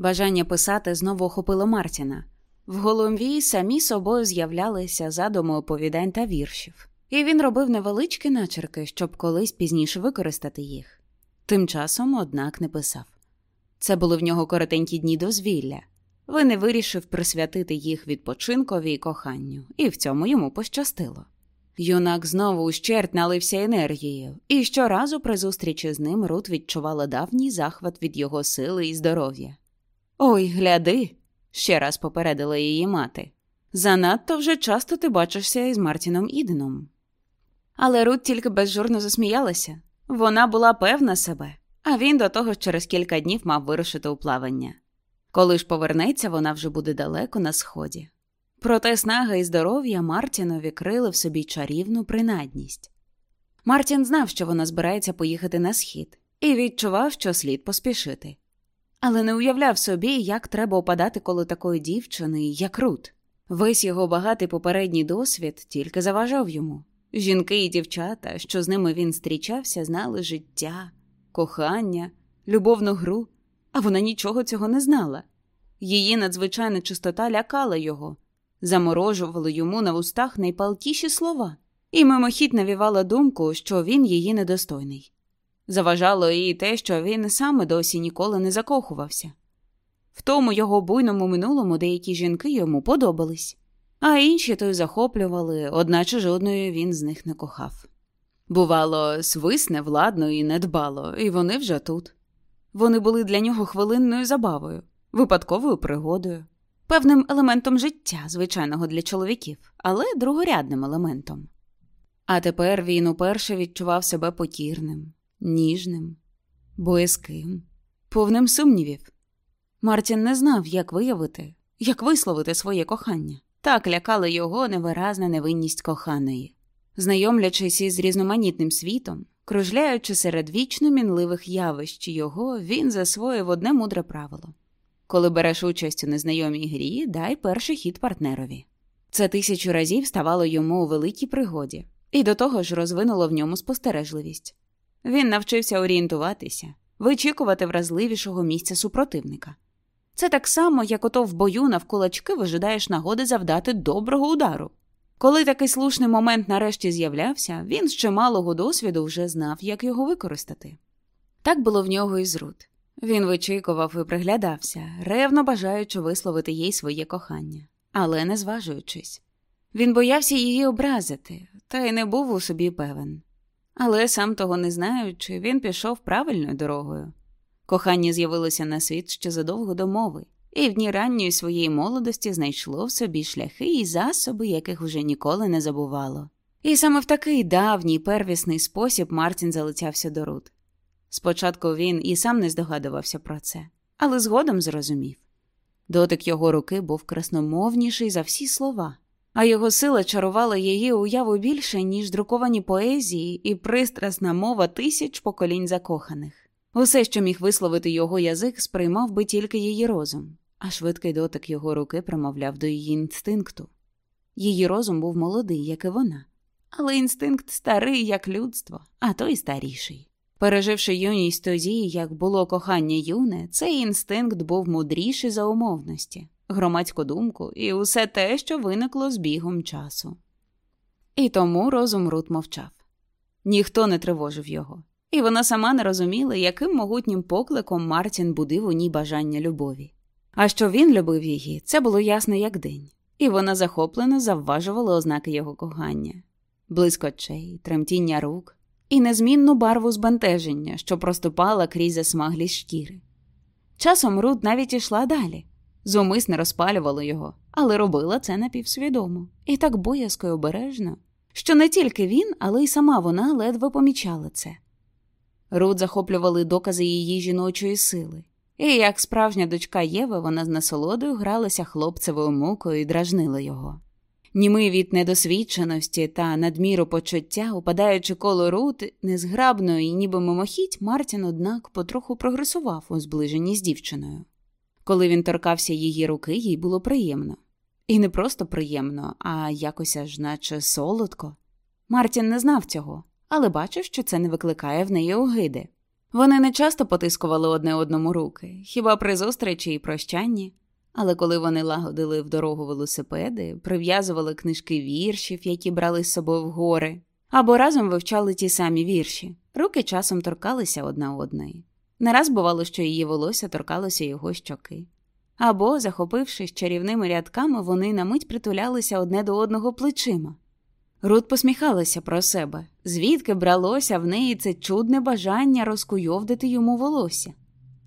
Бажання писати знову охопило Мартіна. В голові самі собою з'являлися задуми оповідань та віршів, і він робив невеличкі начерки, щоб колись пізніше використати їх. Тим часом, однак, не писав. Це були в нього коротенькі дні дозвілля. Він вирішив присвятити їх відпочинкові і коханню, і в цьому йому пощастило. Юнак знову ущерть налився енергією, і щоразу при зустрічі з ним Рут відчувала давній захват від його сили і здоров'я. Ой, гляди, ще раз попередила її мати. Занадто вже часто ти бачишся із Мартіном Іденом. Але Рут тільки безжурно засміялася вона була певна себе, а він до того ж через кілька днів мав вирушити у плавання. Коли ж повернеться, вона вже буде далеко на сході. Проте снага і здоров'я Мартінові крили в собі чарівну принадність. Мартін знав, що вона збирається поїхати на схід, і відчував, що слід поспішити але не уявляв собі, як треба опадати коло такої дівчини, як Рут. Весь його багатий попередній досвід тільки заважав йому. Жінки і дівчата, що з ними він зустрічався, знали життя, кохання, любовну гру, а вона нічого цього не знала. Її надзвичайна чистота лякала його, заморожувала йому на вустах найпалкіші слова, і мимохідь навівала думку, що він її недостойний. Заважало і те, що він саме досі ніколи не закохувався. В тому його буйному минулому деякі жінки йому подобались, а інші то й захоплювали, одначе жодної він з них не кохав. Бувало, свисне владно і недбало, і вони вже тут. Вони були для нього хвилинною забавою, випадковою пригодою, певним елементом життя, звичайного для чоловіків, але другорядним елементом. А тепер він уперше відчував себе покірним ніжним, боязким, повним сумнівів. Мартін не знав, як виявити, як висловити своє кохання. Так лякала його невиразна невинність коханої, знайомлячись із різноманітним світом, кружляючи серед вічно мінливих явищ його, він засвоїв одне мудре правило коли береш участь у незнайомій грі, дай перший хід партнерові. Це тисячу разів ставало йому у великій пригоді, і до того ж розвинуло в ньому спостережливість. Він навчився орієнтуватися, вичікувати вразливішого місця супротивника. Це так само, як ото в бою навколачки вижидаєш нагоди завдати доброго удару. Коли такий слушний момент нарешті з'являвся, він з чималого досвіду вже знав, як його використати. Так було в нього і з Рут. Він вичікував і приглядався, ревно бажаючи висловити їй своє кохання, але не зважуючись. Він боявся її образити, та й не був у собі певен. Але сам того не знаючи, він пішов правильною дорогою. Кохання з'явилося на світ ще задовго до мови, і в дні ранньої своєї молодості знайшло в собі шляхи і засоби, яких вже ніколи не забувало. І саме в такий давній первісний спосіб Мартін залицявся до Рут. Спочатку він і сам не здогадувався про це, але згодом зрозумів. Дотик його руки був красномовніший за всі слова а його сила чарувала її уяву більше, ніж друковані поезії і пристрасна мова тисяч поколінь закоханих. Усе, що міг висловити його язик, сприймав би тільки її розум, а швидкий дотик його руки промовляв до її інстинкту. Її розум був молодий, як і вона, але інстинкт старий, як людство, а то й старіший. Переживши юність тоді, як було кохання юне, цей інстинкт був мудріший за умовності громадську думку і усе те, що виникло з бігом часу. І тому розум Рут мовчав. Ніхто не тривожив його, і вона сама не розуміла, яким могутнім покликом Мартін будив у ній бажання любові. А що він любив її, це було ясно як день, і вона захоплено завважувала ознаки його кохання, блиск очей, тремтіння рук і незмінну барву збентеження, що проступала крізь засмаглість шкіри. Часом Рут навіть ішла далі, зумисне розпалювала його, але робила це напівсвідомо і так боязко й обережно, що не тільки він, але й сама вона ледве помічала це. Рут захоплювали докази її жіночої сили, І як справжня дочка Єви, вона з насолодою гралася хлопцевою мукою і дражнила його. Німий від недосвідченості та надміру почуття, упадаючи коло рут, незграбно і ніби мимохідь, Мартін, однак, потроху прогресував у зближенні з дівчиною. Коли він торкався її руки, їй було приємно. І не просто приємно, а якось аж наче солодко. Мартін не знав цього, але бачив, що це не викликає в неї огиди. Вони не часто потискували одне одному руки, хіба при зустрічі і прощанні. Але коли вони лагодили в дорогу велосипеди, прив'язували книжки віршів, які брали з собою в гори, або разом вивчали ті самі вірші, руки часом торкалися одна одної. Не раз бувало, що її волосся торкалося його щоки. Або, захопившись чарівними рядками, вони на мить притулялися одне до одного плечима. Рут посміхалася про себе, звідки бралося в неї це чудне бажання розкуйовдити йому волосся.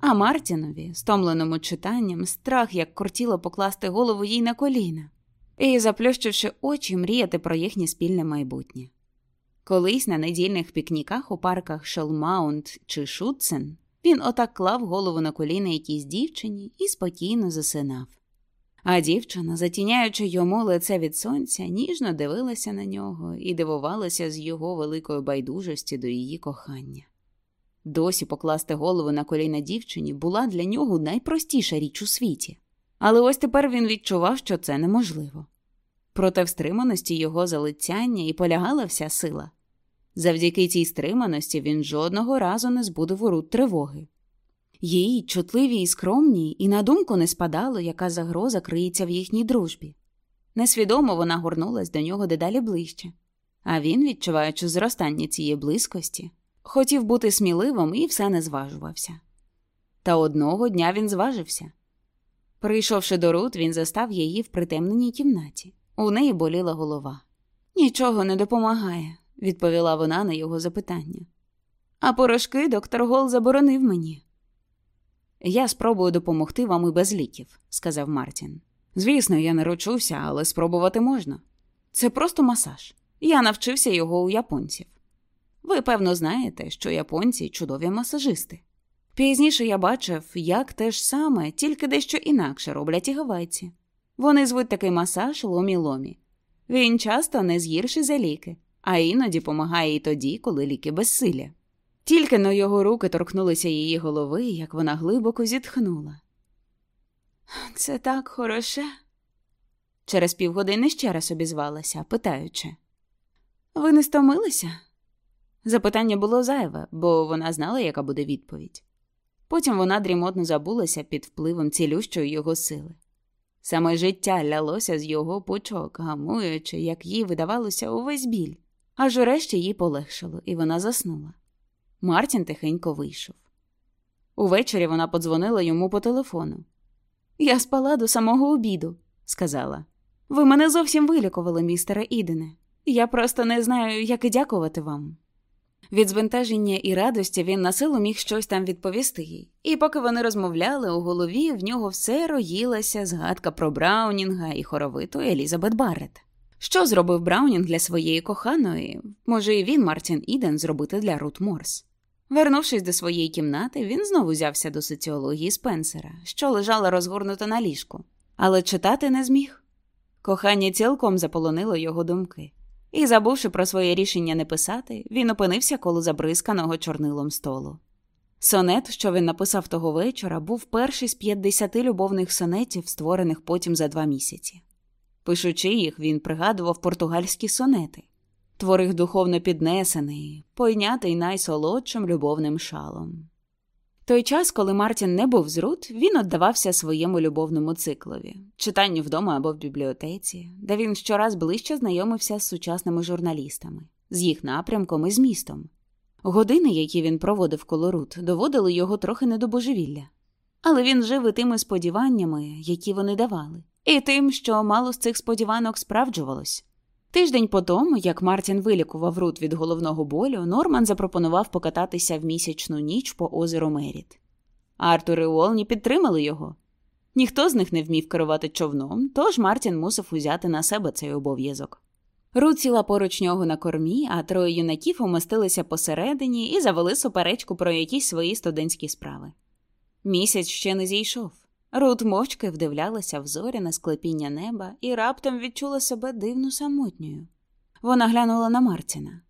А Мартінові, стомленому читанням, страх як кортіло покласти голову їй на коліна і, заплющивши очі, мріяти про їхнє спільне майбутнє. Колись на недільних пікніках у парках Шелмаунт чи Шутцен він отак клав голову на коліна якійсь дівчині і спокійно засинав. А дівчина, затіняючи йому лице від сонця, ніжно дивилася на нього і дивувалася з його великої байдужості до її кохання. Досі покласти голову на коліна дівчині була для нього найпростіша річ у світі, але ось тепер він відчував, що це неможливо. Проте в стриманості його залицяння і полягала вся сила. Завдяки цій стриманості він жодного разу не збудив у рут тривоги. Їй, чутливій і скромній, і на думку не спадало, яка загроза криється в їхній дружбі. Несвідомо вона горнулась до нього дедалі ближче, а він, відчуваючи зростання цієї близькості, хотів бути сміливим і все не зважувався. Та одного дня він зважився. Прийшовши до Рут, він застав її в притемненій кімнаті. У неї боліла голова. Нічого не допомагає, відповіла вона на його запитання. А порошки доктор Гол заборонив мені. Я спробую допомогти вам і без ліків, сказав Мартін. Звісно, я не ручуся, але спробувати можна. Це просто масаж. Я навчився його у японців. Ви, певно, знаєте, що японці чудові масажисти. Пізніше я бачив, як те ж саме, тільки дещо інакше роблять і гавайці. Вони звуть такий масаж ломі-ломі. Він часто не згірший за ліки, а іноді помагає і тоді, коли ліки безсилля. Тільки но його руки торкнулися її голови, як вона глибоко зітхнула. Це так хороше. Через півгодини ще раз обізвалася, питаючи. Ви не стомилися? Запитання було зайве, бо вона знала, яка буде відповідь. Потім вона дрімотно забулася під впливом цілющої його сили. Саме життя лялося з його пучок, гамуючи, як їй видавалося увесь біль, аж урешті їй полегшало, і вона заснула. Мартін тихенько вийшов. Увечері вона подзвонила йому по телефону. Я спала до самого обіду, сказала. Ви мене зовсім вилікували, містере Ідене. Я просто не знаю, як і дякувати вам. Від збентеження і радості він на силу міг щось там відповісти їй, і поки вони розмовляли, у голові в нього все роїлася згадка про Браунінга і хоровиту Елізабет Баррет. Що зробив Браунінг для своєї коханої, може, і він, Мартін Іден, зробити для Рут Морс. Вернувшись до своєї кімнати, він знову взявся до соціології Спенсера, що лежала розгорнута на ліжку, але читати не зміг. Кохання цілком заполонило його думки. І, забувши про своє рішення не писати, він опинився коло забризканого чорнилом столу. Сонет, що він написав того вечора, був перший з 50 любовних сонетів, створених потім за два місяці. Пишучи їх, він пригадував португальські сонети, творих духовно піднесений, пойнятий найсолодшим любовним шалом. Той час, коли Мартін не був з Рут, він віддавався своєму любовному циклові, читанню вдома або в бібліотеці, де він щораз ближче знайомився з сучасними журналістами, з їх напрямком і змістом. Години, які він проводив коло Рут, доводили його трохи не до божевілля. Але він жив і тими сподіваннями, які вони давали, і тим, що мало з цих сподіванок справджувалось. Тиждень по тому, як Мартін вилікував Рут від головного болю, Норман запропонував покататися в місячну ніч по озеру Меріт. Артур і Уолні підтримали його. Ніхто з них не вмів керувати човном, тож Мартін мусив узяти на себе цей обов'язок. Рут сіла поруч нього на кормі, а троє юнаків умостилися посередині і завели суперечку про якісь свої студентські справи. Місяць ще не зійшов. Рут мовчки вдивлялася в зорі на склепіння неба і раптом відчула себе дивно самотньою. Вона глянула на Мартіна.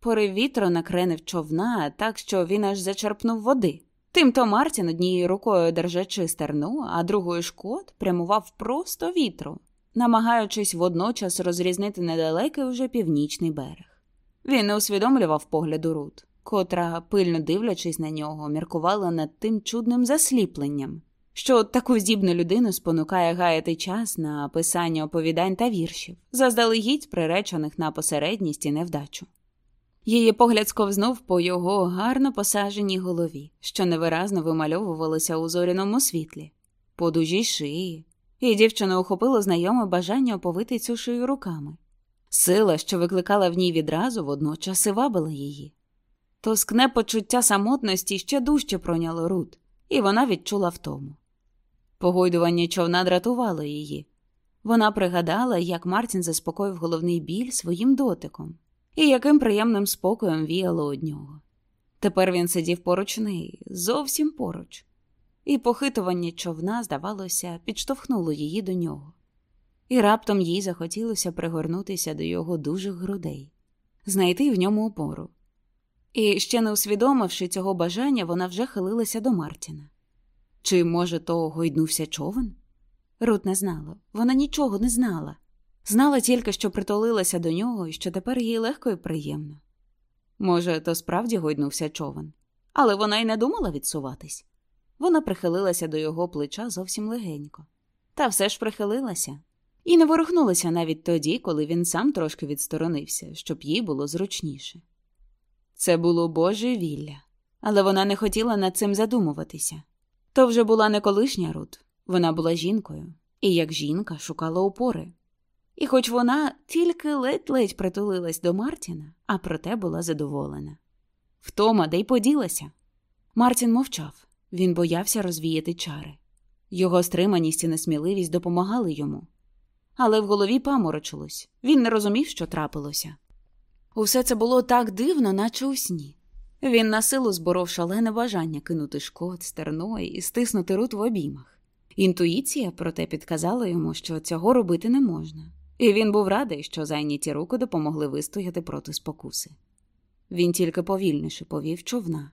Порив вітру накренив човна, так що він аж зачерпнув води. Тимто Мартін однією рукою держачи стерну, а другою шкот прямував просто вітру, намагаючись водночас розрізнити недалекий уже північний берег. Він не усвідомлював погляду Рут, котра, пильно дивлячись на нього, міркувала над тим чудним засліпленням, що таку здібну людину спонукає гаяти час на писання оповідань та віршів, заздалегідь приречених на посередність і невдачу. Її погляд сковзнув по його гарно посаженій голові, що невиразно вимальовувалося у зоряному світлі, по дужій шиї, і дівчина охопило знайоме бажання оповити цю шию руками. Сила, що викликала в ній відразу, водночас і вабила її. Тоскне почуття самотності ще дужче пройняло Рут, і вона відчула втому. Погойдування човна дратувало її. Вона пригадала, як Мартін заспокоїв головний біль своїм дотиком і яким приємним спокоєм віяло од нього. Тепер він сидів поруч неї, зовсім поруч, і похитування човна, здавалося, підштовхнуло її до нього. І раптом їй захотілося пригорнутися до його дужих грудей, знайти в ньому опору. І ще не усвідомивши цього бажання, вона вже хилилася до Мартіна. Чи, може, то гойднувся човен? Рут не знала, вона нічого не знала. Знала тільки, що притулилася до нього і що тепер їй легко і приємно. Може, то справді гойднувся човен, але вона й не думала відсуватись. Вона прихилилася до його плеча зовсім легенько, та все ж прихилилася і не ворухнулася навіть тоді, коли він сам трошки відсторонився, щоб їй було зручніше. Це було Боже вілля, але вона не хотіла над цим задумуватися. То вже була не колишня Рут, вона була жінкою, і як жінка шукала опори. І хоч вона тільки ледь-ледь притулилась до Мартіна, а проте була задоволена. Втома, де й поділася. Мартін мовчав, він боявся розвіяти чари. Його стриманість і несміливість допомагали йому. Але в голові паморочилось він не розумів, що трапилося. Усе це було так дивно, наче у сні. Він на силу зборов шалене бажання кинути шкод, стерно і стиснути рут в обіймах. Інтуїція, проте, підказала йому, що цього робити не можна і він був радий, що зайняті руки допомогли вистояти проти спокуси. Він тільки повільніше повів човна,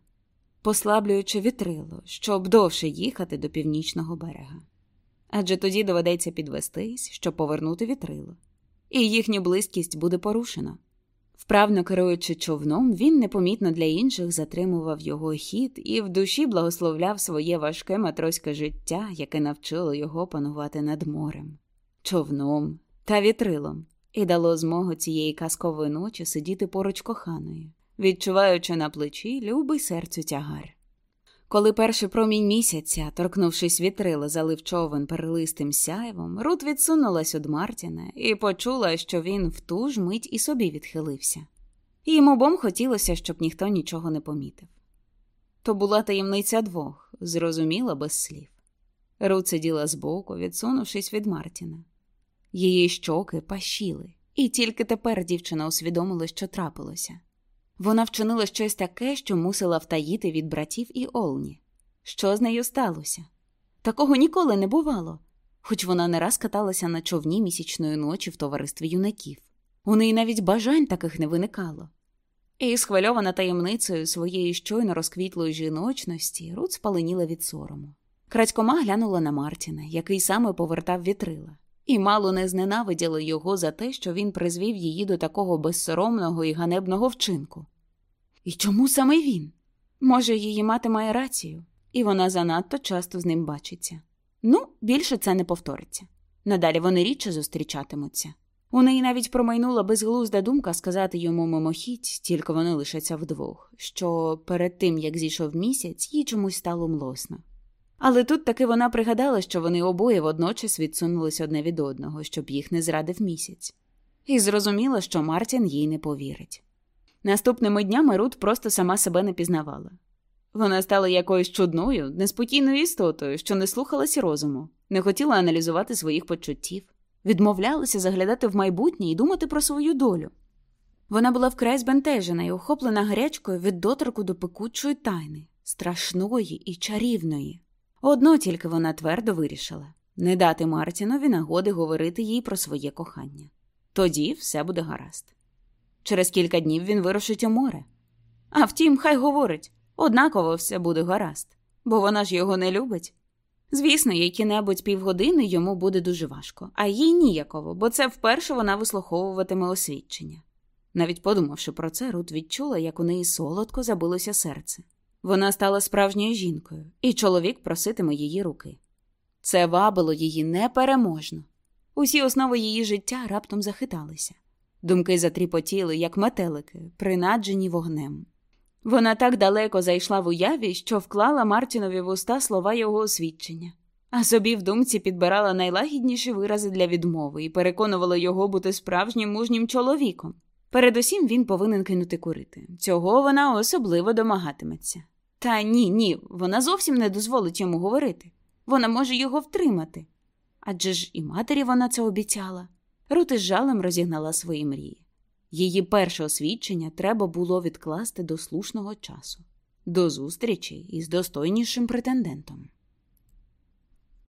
послаблюючи вітрило, щоб довше їхати до північного берега. Адже тоді доведеться підвестись, щоб повернути вітрило, і їхню близькість буде порушено. Вправно керуючи човном, він непомітно для інших затримував його хід і в душі благословляв своє важке матроське життя, яке навчило його панувати над морем, човном, та вітрилом, і дало змогу цієї казкової ночі сидіти поруч коханої, відчуваючи на плечі любий серцю тягар. Коли перший промінь місяця, торкнувшись вітрила, залив човен перлистим сяйвом, Рут відсунулась від Мартіна і почула, що він в ту ж мить і собі відхилився. Їм обом хотілося, щоб ніхто нічого не помітив. То була таємниця двох, зрозуміла без слів. Рут сиділа збоку, відсунувшись від Мартіна. Її щоки пашіли, і тільки тепер дівчина усвідомила, що трапилося. Вона вчинила щось таке, що мусила втаїти від братів і Олні. Що з нею сталося? Такого ніколи не бувало, хоч вона не раз каталася на човні місячної ночі в товаристві юнаків. У неї навіть бажань таких не виникало. І, схвильована таємницею своєї щойно розквітлої жіночності, Рут спаленіла від сорому. Крадькома глянула на Мартіна, який саме повертав вітрила і мало не зненавиділи його за те, що він призвів її до такого безсоромного і ганебного вчинку. І чому саме він? Може, її мати має рацію, і вона занадто часто з ним бачиться. Ну, більше це не повториться. Надалі вони рідше зустрічатимуться. У неї навіть промайнула безглузда думка сказати йому мимохідь, тільки вони лишаться вдвох, що перед тим, як зійшов місяць, їй чомусь стало млосно. Але тут таки вона пригадала, що вони обоє водночас відсунулись одне від одного, щоб їх не зрадив місяць, і зрозуміла, що Мартін їй не повірить. Наступними днями Рут просто сама себе не пізнавала. Вона стала якоюсь чудною, неспокійною істотою, що не слухалася розуму, не хотіла аналізувати своїх почуттів, відмовлялася заглядати в майбутнє і думати про свою долю. Вона була вкрай збентежена і охоплена гарячкою від доторку до пекучої тайни, страшної і чарівної. Одно тільки вона твердо вирішила не дати Мартінові нагоди говорити їй про своє кохання. Тоді все буде гаразд. Через кілька днів він вирушить у море. А втім, хай говорить однаково все буде гаразд, бо вона ж його не любить. Звісно, які-небудь півгодини йому буде дуже важко, а їй ніяково, бо це вперше вона вислуховуватиме освідчення. Навіть подумавши про це, Рут відчула, як у неї солодко забилося серце. Вона стала справжньою жінкою, і чоловік проситиме її руки. Це вабило її непереможно. Усі основи її життя раптом захиталися. Думки затріпотіли, як метелики, принаджені вогнем. Вона так далеко зайшла в уяві, що вклала Мартінові в уста слова його освідчення, а собі в думці підбирала найлагідніші вирази для відмови і переконувала його бути справжнім мужнім чоловіком. Передусім він повинен кинути курити. Цього вона особливо домагатиметься. Та ні, ні, вона зовсім не дозволить йому говорити. Вона може його втримати. Адже ж і матері вона це обіцяла. Рут із жалем розігнала свої мрії. Її перше освідчення треба було відкласти до слушного часу, до зустрічі із достойнішим претендентом.